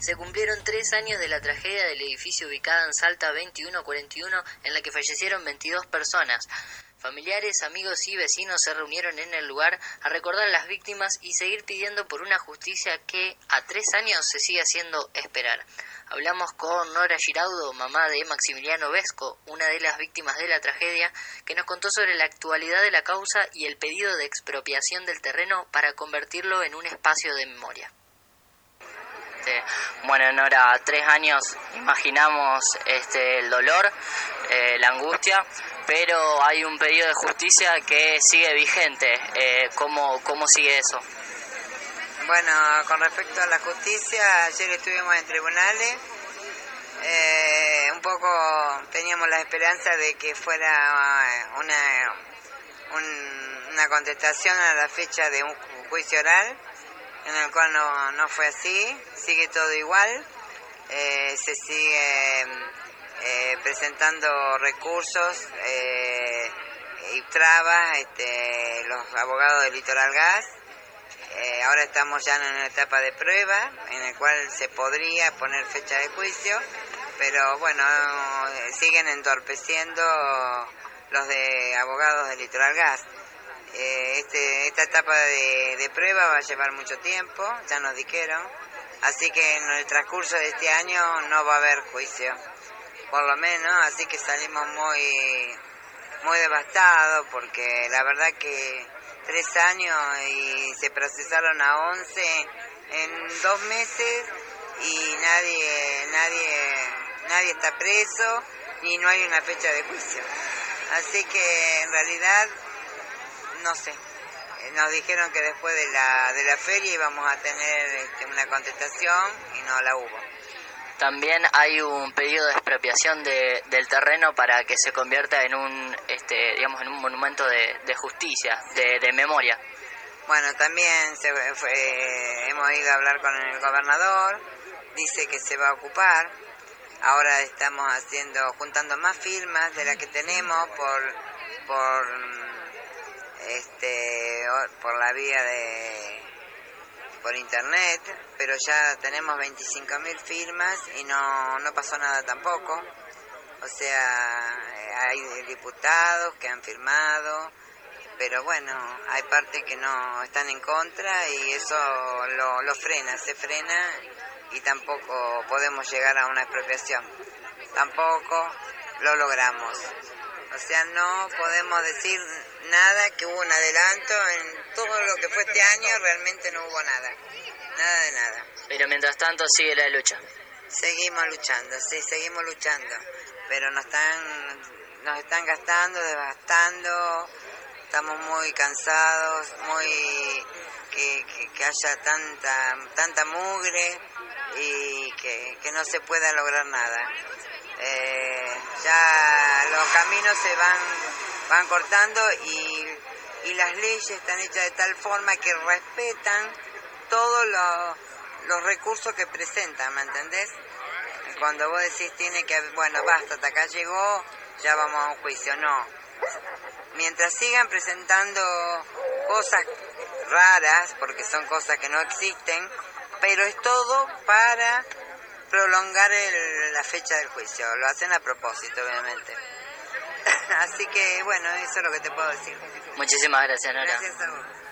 Se cumplieron tres años de la tragedia del edificio ubicada en Salta 2141 en la que fallecieron 22 personas. Familiares, amigos y vecinos se reunieron en el lugar a recordar las víctimas y seguir pidiendo por una justicia que a tres años se sigue haciendo esperar. Hablamos con Nora Giraudo, mamá de Maximiliano Vesco, una de las víctimas de la tragedia, que nos contó sobre la actualidad de la causa y el pedido de expropiación del terreno para convertirlo en un espacio de memoria. Bueno, Nora, tres años imaginamos este, el dolor, eh, la angustia, pero hay un pedido de justicia que sigue vigente. Eh, ¿cómo, ¿Cómo sigue eso? Bueno, con respecto a la justicia, ayer estuvimos en tribunales. Eh, un poco teníamos la esperanza de que fuera una, una contestación a la fecha de un juicio oral en el cual no, no fue así, sigue todo igual, eh, se sigue eh, presentando recursos eh, y trabas este, los abogados del Litoral Gas. ahora estamos ya en una etapa de prueba en el cual se podría poner fecha de juicio, pero bueno, siguen entorpeciendo los de abogados del Litoral Gas. Eh, este, esta etapa de, prueba va a llevar mucho tiempo, ya nos dijeron, así que en el transcurso de este año no va a haber juicio, por lo menos, así que salimos muy, muy devastados porque la verdad que tres años y se procesaron a once en dos meses y nadie, nadie, nadie está preso ni no hay una fecha de juicio. Así que en realidad no sé. Eh, nos dijeron que después de la, de la feria íbamos a tener este, una contestación y no la hubo. También hay un pedido de expropiación de, del terreno para que se convierta en un, este, digamos, en un monumento de, justicia, de, memoria. Bueno, también se hemos ido a hablar con el gobernador, dice que se va a ocupar. Ahora estamos haciendo, juntando más firmas de las que tenemos por, por este, por la vía de por internet, pero ya tenemos 25.000 firmas y no, no pasó nada tampoco. O sea, hay diputados que han firmado, pero bueno, hay partes que no están en contra y eso lo, lo frena, se frena y tampoco podemos llegar a una expropiación. Tampoco lo logramos. O sea, no podemos decir nada que hubo un adelanto en todo lo que fue este año, realmente no hubo nada. Nada de nada. Pero mientras tanto sigue la lucha. Seguimos luchando, sí, seguimos luchando. Pero nos están, nos están gastando, devastando. Estamos muy cansados, muy que, que, haya tanta, tanta mugre y que, que no se pueda lograr nada. Eh, ya caminos se van, van cortando y, las leyes están hechas de tal forma que respetan todos los, recursos que presentan, ¿me entendés? Cuando vos decís tiene que, bueno, basta, hasta acá llegó, ya vamos a un juicio, no. Mientras sigan presentando cosas raras, porque son cosas que no existen, pero es todo para prolongar la fecha del juicio. Lo hacen a propósito, obviamente. Así que, bueno, eso es lo que te puedo decir. Muchísimas gracias, Nora. Gracias a vos.